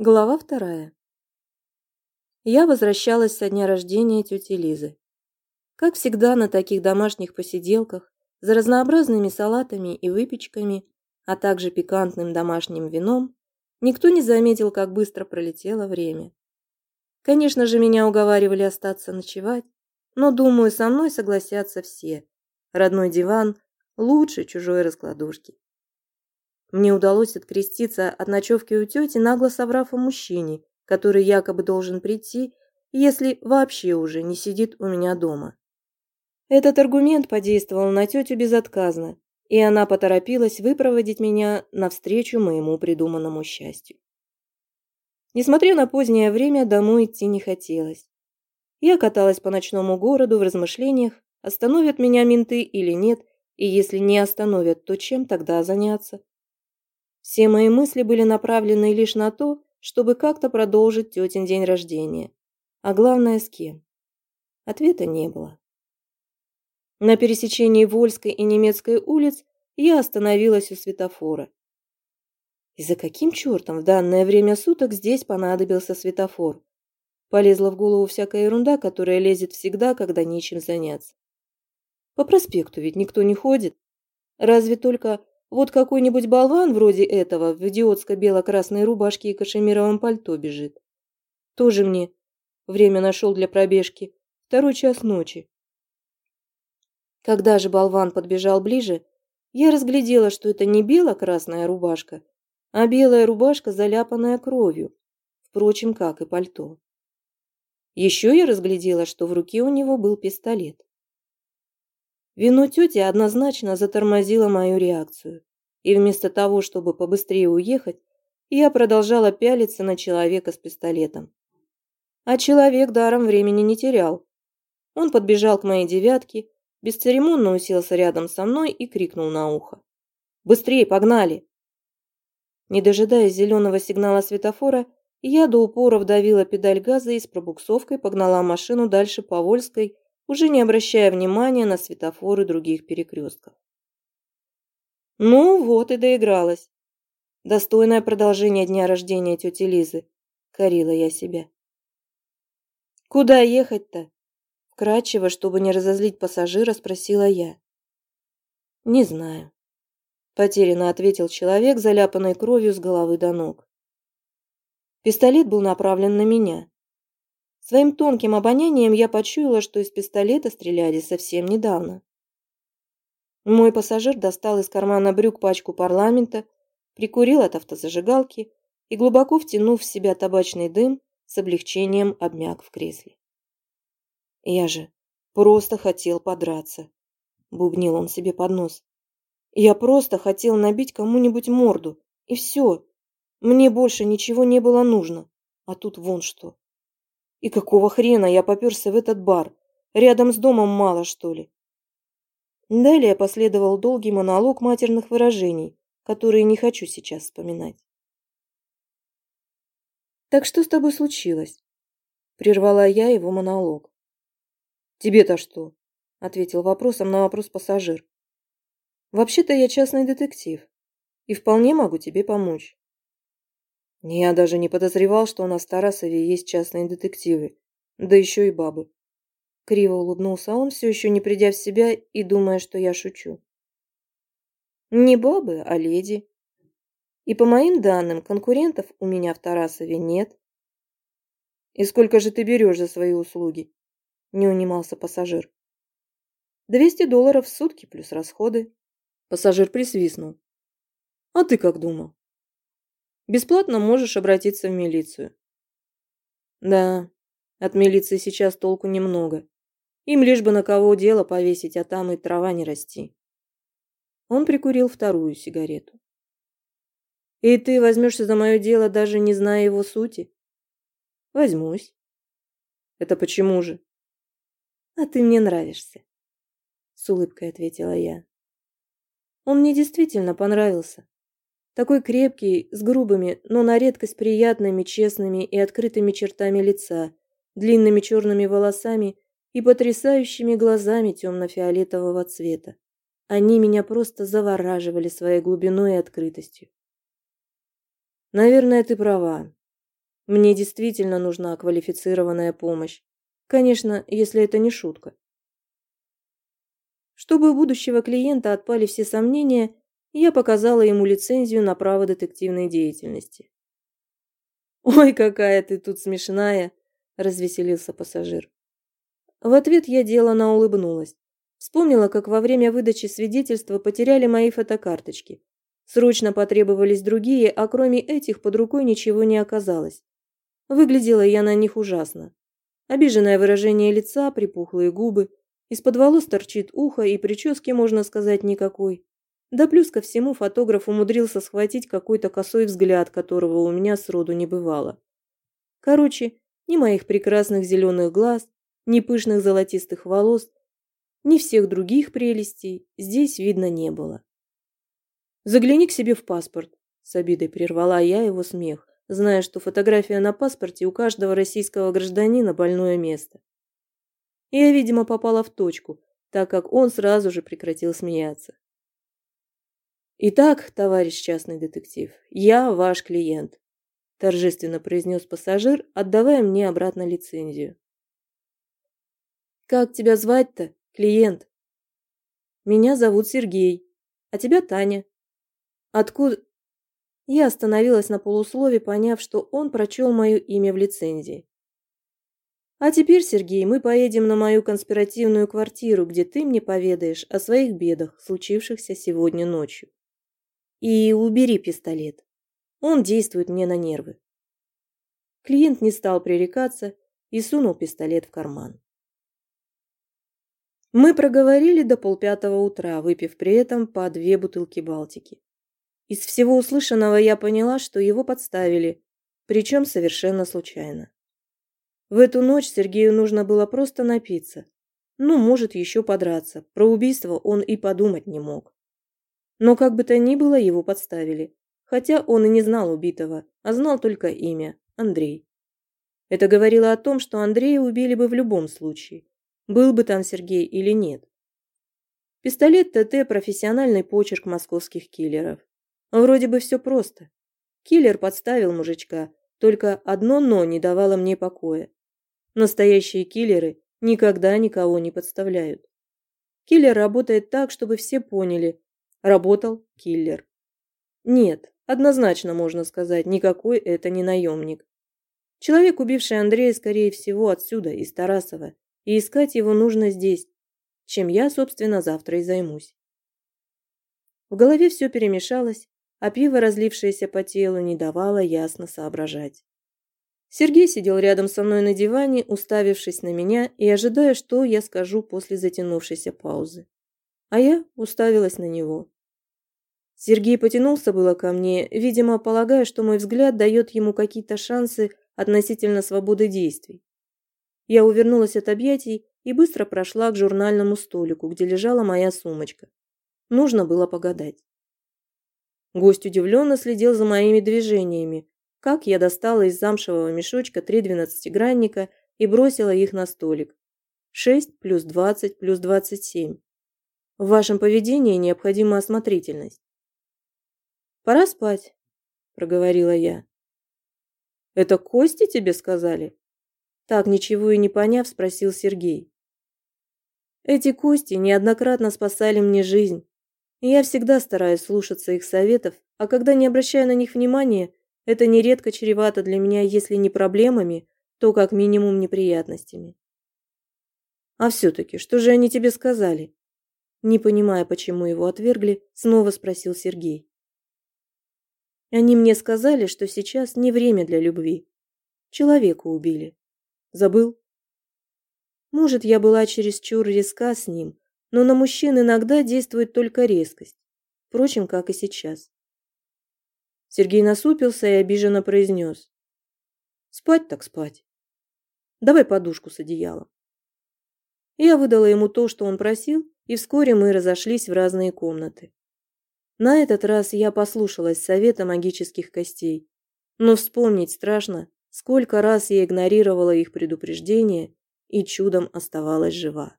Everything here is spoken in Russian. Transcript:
Глава вторая. Я возвращалась со дня рождения тети Лизы. Как всегда на таких домашних посиделках, за разнообразными салатами и выпечками, а также пикантным домашним вином, никто не заметил, как быстро пролетело время. Конечно же, меня уговаривали остаться ночевать, но, думаю, со мной согласятся все. Родной диван лучше чужой раскладушки. Мне удалось откреститься от ночевки у тети, нагло соврав о мужчине, который якобы должен прийти, если вообще уже не сидит у меня дома. Этот аргумент подействовал на тетю безотказно, и она поторопилась выпроводить меня навстречу моему придуманному счастью. Несмотря на позднее время, домой идти не хотелось. Я каталась по ночному городу в размышлениях, остановят меня менты или нет, и если не остановят, то чем тогда заняться? Все мои мысли были направлены лишь на то, чтобы как-то продолжить тетин день рождения. А главное, с кем? Ответа не было. На пересечении Вольской и Немецкой улиц я остановилась у светофора. И за каким чертом в данное время суток здесь понадобился светофор? Полезла в голову всякая ерунда, которая лезет всегда, когда нечем заняться. По проспекту ведь никто не ходит. Разве только вот какой-нибудь болван вроде этого в идиотско-бело-красной рубашке и кашемировом пальто бежит. Тоже мне время нашел для пробежки. Второй час ночи. Когда же болван подбежал ближе, я разглядела, что это не бело-красная рубашка, а белая рубашка, заляпанная кровью, впрочем, как и пальто. Еще я разглядела, что в руке у него был пистолет. Вино тети однозначно затормозило мою реакцию, и вместо того, чтобы побыстрее уехать, я продолжала пялиться на человека с пистолетом. А человек даром времени не терял. Он подбежал к моей девятке, бесцеремонно уселся рядом со мной и крикнул на ухо. «Быстрее, погнали!» Не дожидаясь зеленого сигнала светофора, я до упора вдавила педаль газа и с пробуксовкой погнала машину дальше по Вольской, уже не обращая внимания на светофоры других перекрестков. Ну вот и доигралась. Достойное продолжение дня рождения тети Лизы, корила я себя. Куда ехать-то? Вкратчиво, чтобы не разозлить пассажира, спросила я. Не знаю. Потерянно ответил человек, заляпанный кровью с головы до ног. Пистолет был направлен на меня. Своим тонким обонянием я почуяла, что из пистолета стреляли совсем недавно. Мой пассажир достал из кармана брюк пачку парламента, прикурил от автозажигалки и, глубоко втянув в себя табачный дым, с облегчением обмяк в кресле. «Я же просто хотел подраться», — бубнил он себе под нос. «Я просто хотел набить кому-нибудь морду, и все. Мне больше ничего не было нужно, а тут вон что». И какого хрена я поперся в этот бар? Рядом с домом мало, что ли? Далее последовал долгий монолог матерных выражений, которые не хочу сейчас вспоминать. «Так что с тобой случилось?» Прервала я его монолог. «Тебе-то что?» – ответил вопросом на вопрос пассажир. «Вообще-то я частный детектив и вполне могу тебе помочь. Я даже не подозревал, что у нас в Тарасове есть частные детективы, да еще и бабы. Криво улыбнулся он, все еще не придя в себя и думая, что я шучу. Не бабы, а леди. И по моим данным, конкурентов у меня в Тарасове нет. И сколько же ты берешь за свои услуги? Не унимался пассажир. Двести долларов в сутки плюс расходы. Пассажир присвистнул. А ты как думал? Бесплатно можешь обратиться в милицию. Да, от милиции сейчас толку немного. Им лишь бы на кого дело повесить, а там и трава не расти. Он прикурил вторую сигарету. И ты возьмешься за мое дело, даже не зная его сути? Возьмусь. Это почему же? А ты мне нравишься. С улыбкой ответила я. Он мне действительно понравился. Такой крепкий, с грубыми, но на редкость приятными, честными и открытыми чертами лица, длинными черными волосами и потрясающими глазами темно-фиолетового цвета. Они меня просто завораживали своей глубиной и открытостью. Наверное, ты права. Мне действительно нужна квалифицированная помощь. Конечно, если это не шутка. Чтобы у будущего клиента отпали все сомнения, я показала ему лицензию на право детективной деятельности. «Ой, какая ты тут смешная!» – развеселился пассажир. В ответ я делано улыбнулась. Вспомнила, как во время выдачи свидетельства потеряли мои фотокарточки. Срочно потребовались другие, а кроме этих под рукой ничего не оказалось. Выглядела я на них ужасно. Обиженное выражение лица, припухлые губы, из-под волос торчит ухо и прически, можно сказать, никакой. Да плюс ко всему фотограф умудрился схватить какой-то косой взгляд, которого у меня сроду не бывало. Короче, ни моих прекрасных зеленых глаз, ни пышных золотистых волос, ни всех других прелестей здесь видно не было. «Загляни к себе в паспорт», – с обидой прервала я его смех, зная, что фотография на паспорте у каждого российского гражданина больное место. Я, видимо, попала в точку, так как он сразу же прекратил смеяться. «Итак, товарищ частный детектив, я ваш клиент», – торжественно произнес пассажир, отдавая мне обратно лицензию. «Как тебя звать-то, клиент?» «Меня зовут Сергей, а тебя Таня». «Откуда?» Я остановилась на полуслове, поняв, что он прочел мое имя в лицензии. «А теперь, Сергей, мы поедем на мою конспиративную квартиру, где ты мне поведаешь о своих бедах, случившихся сегодня ночью». И убери пистолет. Он действует мне на нервы. Клиент не стал пререкаться и сунул пистолет в карман. Мы проговорили до полпятого утра, выпив при этом по две бутылки Балтики. Из всего услышанного я поняла, что его подставили, причем совершенно случайно. В эту ночь Сергею нужно было просто напиться. Ну, может, еще подраться. Про убийство он и подумать не мог. Но как бы то ни было, его подставили. Хотя он и не знал убитого, а знал только имя – Андрей. Это говорило о том, что Андрея убили бы в любом случае, был бы там Сергей или нет. Пистолет ТТ – профессиональный почерк московских киллеров. Вроде бы все просто. Киллер подставил мужичка, только одно «но» не давало мне покоя. Настоящие киллеры никогда никого не подставляют. Киллер работает так, чтобы все поняли, Работал киллер. Нет, однозначно можно сказать, никакой это не наемник. Человек, убивший Андрея, скорее всего, отсюда, из Тарасова, и искать его нужно здесь, чем я, собственно, завтра и займусь. В голове все перемешалось, а пиво, разлившееся по телу, не давало ясно соображать. Сергей сидел рядом со мной на диване, уставившись на меня и ожидая, что я скажу после затянувшейся паузы а я уставилась на него. Сергей потянулся было ко мне, видимо, полагая, что мой взгляд дает ему какие-то шансы относительно свободы действий. Я увернулась от объятий и быстро прошла к журнальному столику, где лежала моя сумочка. Нужно было погадать. Гость удивленно следил за моими движениями, как я достала из замшевого мешочка три двенадцатигранника и бросила их на столик. Шесть плюс двадцать плюс двадцать семь. В вашем поведении необходима осмотрительность. Пора спать, проговорила я. Это кости тебе сказали? Так, ничего и не поняв, спросил Сергей. Эти кости неоднократно спасали мне жизнь, и я всегда стараюсь слушаться их советов, а когда не обращаю на них внимания, это нередко чревато для меня, если не проблемами, то как минимум неприятностями. А все-таки, что же они тебе сказали? Не понимая, почему его отвергли, снова спросил Сергей. Они мне сказали, что сейчас не время для любви. Человека убили. Забыл? Может, я была чересчур резка с ним, но на мужчин иногда действует только резкость. Впрочем, как и сейчас. Сергей насупился и обиженно произнес. Спать так спать. Давай подушку с одеялом. Я выдала ему то, что он просил, и вскоре мы разошлись в разные комнаты. На этот раз я послушалась совета магических костей, но вспомнить страшно, сколько раз я игнорировала их предупреждения и чудом оставалась жива.